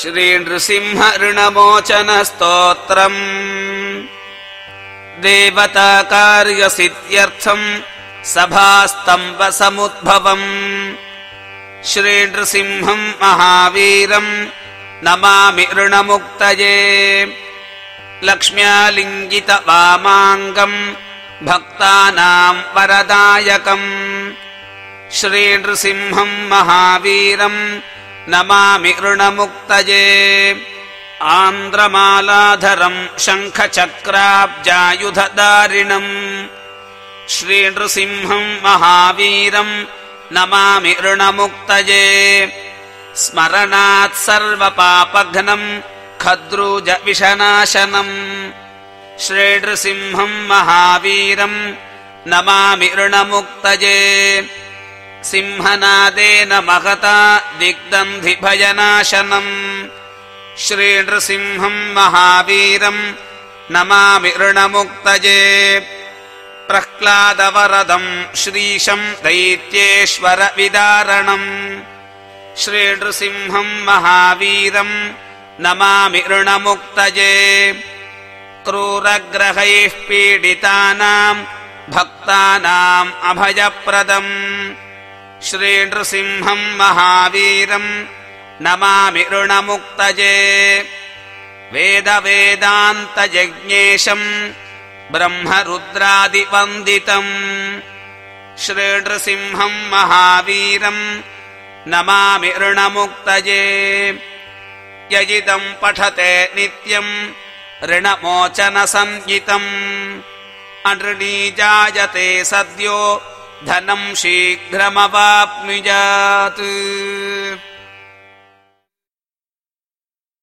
श्रीनृसिंह ऋणमोचनस्तोत्रम् देवताकार्यसिद्ध्यर्थम् सभास्तम्भसमुद्भवम् श्रीनृसिंहम् महावीरम् नमामि ऋणमुक्तये लक्ष्म्यालिङ्गितवामाङ्गम् भक्तानाम् वरदायकम् श्रीनृसिंहम् महावीरम् नमामि ऋणमुक्तये आन्द्रमालाधरम् शङ्खचक्राब्जायुधदारिणम्। श्रीनृसिंहम् महावीरम् नमामि ऋणमुक्तये स्मरणात् सर्वपापघ्नम् खद्रूजविषनाशनम् श्रीनृसिंहम् महावीरम् नमामि ऋणमुक्तये सिंहनादेन महता दिग्दन्धिभयनाशनम्। श्रीनृसिंहम् महावीरम् नमामि ऋणमुक्तये। प्रह्लादवरदम् श्रीशम् दैत्येश्वरविदारणम् श्रीनृसिंहम् महावीरम् नमामि ऋणमुक्तये। क्रूरग्रहैः पीडितानाम् भक्तानाम् अभयप्रदम् श्रीनृसिंहम् महावीरम् नमामि ऋणमुक्तये वेदवेदान्तयज्ञेशम् ब्रह्मरुद्रादिवन्दितम् श्रीनृसिंहम् महावीरम् नमामि ऋणमुक्तये यजिदम् पठते नित्यम् ऋणमोचनसञ्जितम् अनृणी जायते सद्यो धनम् शीघ्रमवाप्नुयात्